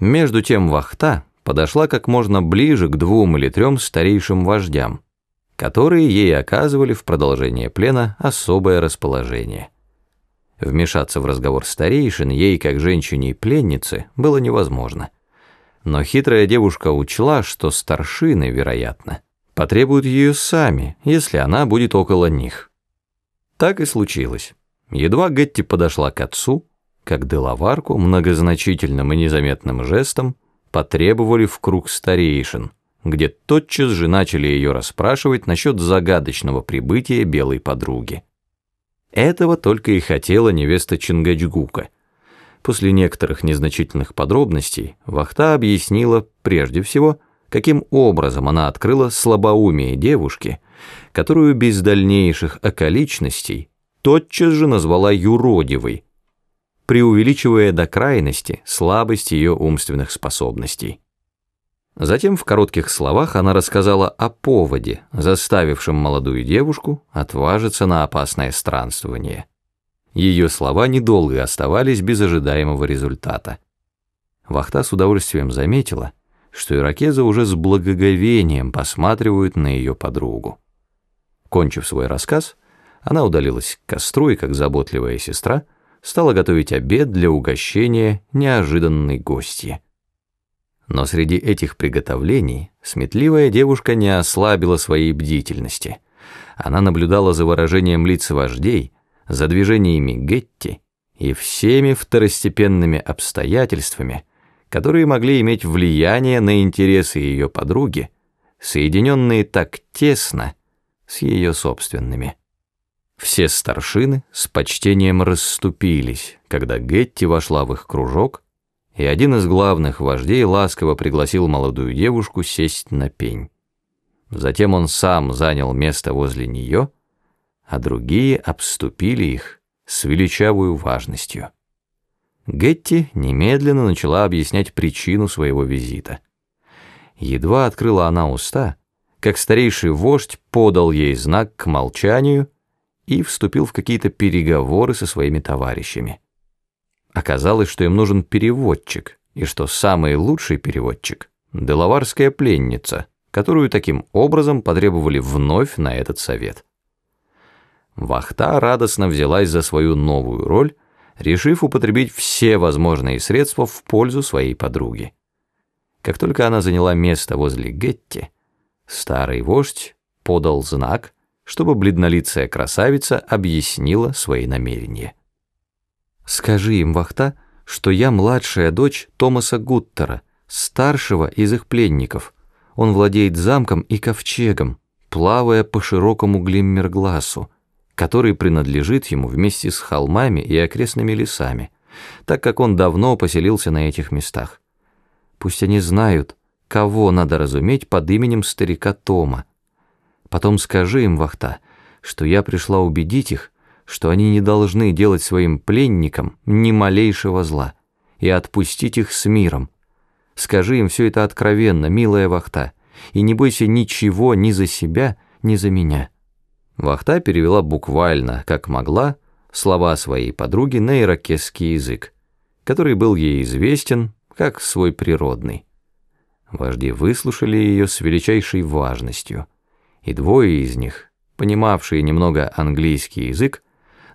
Между тем вахта подошла как можно ближе к двум или трем старейшим вождям, которые ей оказывали в продолжение плена особое расположение. Вмешаться в разговор старейшин ей, как женщине и пленнице, было невозможно. Но хитрая девушка учла, что старшины, вероятно, потребуют ее сами, если она будет около них. Так и случилось. Едва Гетти подошла к отцу, как Делаварку многозначительным и незаметным жестом потребовали в круг старейшин, где тотчас же начали ее расспрашивать насчет загадочного прибытия белой подруги. Этого только и хотела невеста Чингачгука. После некоторых незначительных подробностей Вахта объяснила прежде всего, каким образом она открыла слабоумие девушки, которую без дальнейших околичностей тотчас же назвала юродивой, преувеличивая до крайности слабость ее умственных способностей. Затем в коротких словах она рассказала о поводе, заставившем молодую девушку отважиться на опасное странствование. Ее слова недолго оставались без ожидаемого результата. Вахта с удовольствием заметила, что иракезы уже с благоговением посматривают на ее подругу. Кончив свой рассказ, она удалилась к костру и, как заботливая сестра, стала готовить обед для угощения неожиданной гостьи. Но среди этих приготовлений сметливая девушка не ослабила своей бдительности. Она наблюдала за выражением лиц вождей, за движениями Гетти и всеми второстепенными обстоятельствами, которые могли иметь влияние на интересы ее подруги, соединенные так тесно с ее собственными. Все старшины с почтением расступились, когда Гетти вошла в их кружок, и один из главных вождей ласково пригласил молодую девушку сесть на пень. Затем он сам занял место возле нее, а другие обступили их с величавую важностью. Гетти немедленно начала объяснять причину своего визита. Едва открыла она уста, как старейший вождь подал ей знак к молчанию и вступил в какие-то переговоры со своими товарищами. Оказалось, что им нужен переводчик, и что самый лучший переводчик — делаварская пленница, которую таким образом потребовали вновь на этот совет. Вахта радостно взялась за свою новую роль, решив употребить все возможные средства в пользу своей подруги. Как только она заняла место возле Гетти, старый вождь подал знак, чтобы бледнолицая красавица объяснила свои намерения. Скажи им, Вахта, что я младшая дочь Томаса Гуттера, старшего из их пленников. Он владеет замком и ковчегом, плавая по широкому Глиммергласу, который принадлежит ему вместе с холмами и окрестными лесами, так как он давно поселился на этих местах. Пусть они знают, кого надо разуметь под именем старика Тома. Потом скажи им, Вахта, что я пришла убедить их, что они не должны делать своим пленникам ни малейшего зла и отпустить их с миром. Скажи им все это откровенно, милая Вахта, и не бойся ничего ни за себя, ни за меня». Вахта перевела буквально, как могла, слова своей подруги на иракесский язык, который был ей известен как свой природный. Вожди выслушали ее с величайшей важностью, и двое из них, понимавшие немного английский язык,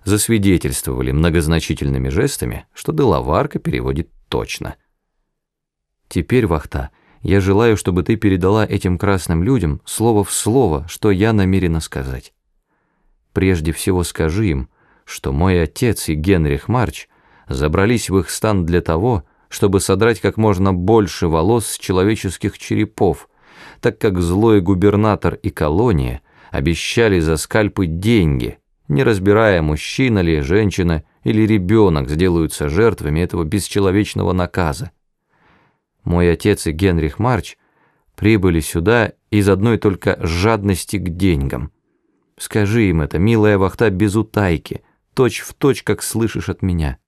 засвидетельствовали многозначительными жестами, что Делаварка переводит точно. «Теперь, Вахта, я желаю, чтобы ты передала этим красным людям слово в слово, что я намерена сказать. Прежде всего скажи им, что мой отец и Генрих Марч забрались в их стан для того, чтобы содрать как можно больше волос с человеческих черепов, так как злой губернатор и колония обещали за скальпы деньги – не разбирая, мужчина ли, женщина или ребенок сделаются жертвами этого бесчеловечного наказа. Мой отец и Генрих Марч прибыли сюда из одной только жадности к деньгам. Скажи им это, милая вахта без утайки, точь в точь, как слышишь от меня.